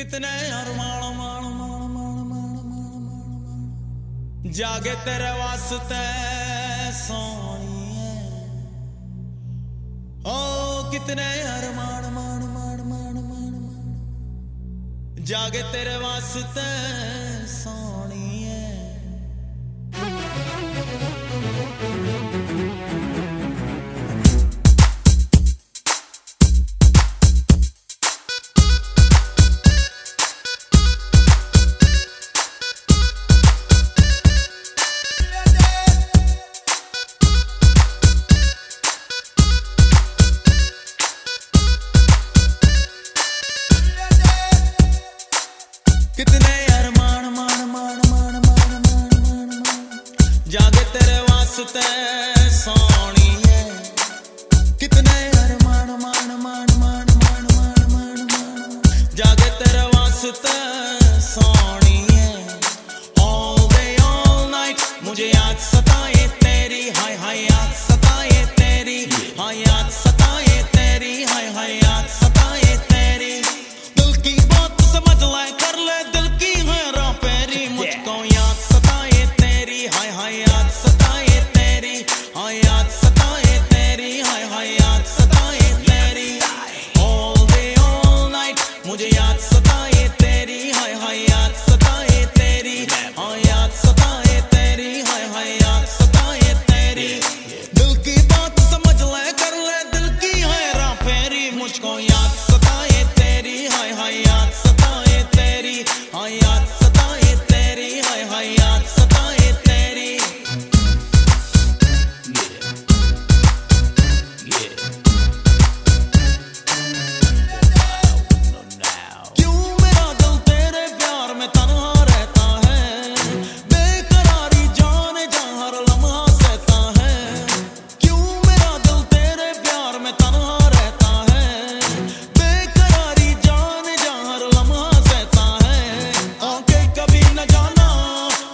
कितने अरमान मान मान मान मान मान मान जागे तेरे वास्ते सोनिए। ओ, कितने अरमान मान मान मान मान मान जागे तेरे वास्ते है जागे तेरे वास्ते सोनी है। कितने अरमान मान मान मान मान मान मान। जागे तेरे वास्ते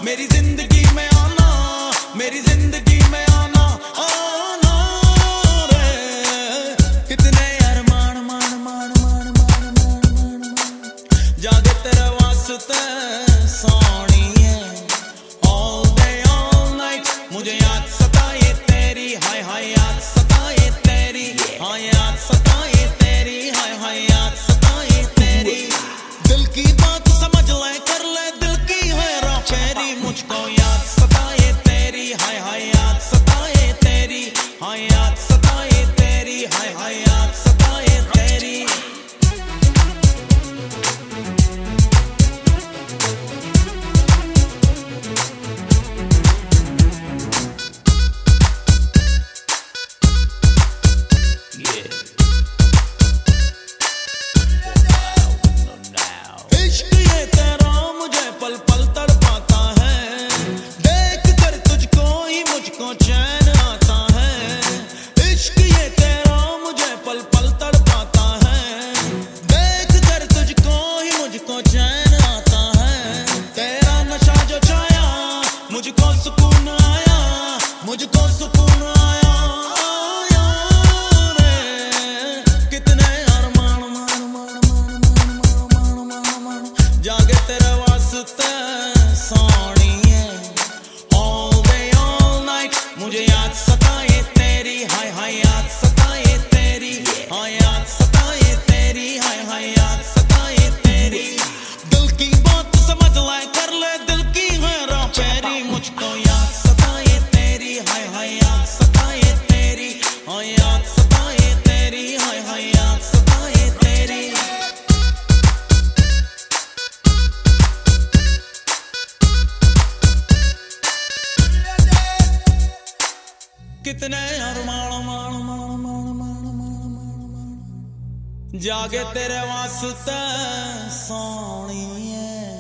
मेरी ज़िंदगी में आना, मेरी ज़िंदगी में आना आना रे। कितने अरमान मान मान मान मान मान मान जादे तेरे वास्ते। that I want. कितने अरमान मान मान मान मान मान मान जागे तेरे वास्ते सोनी है।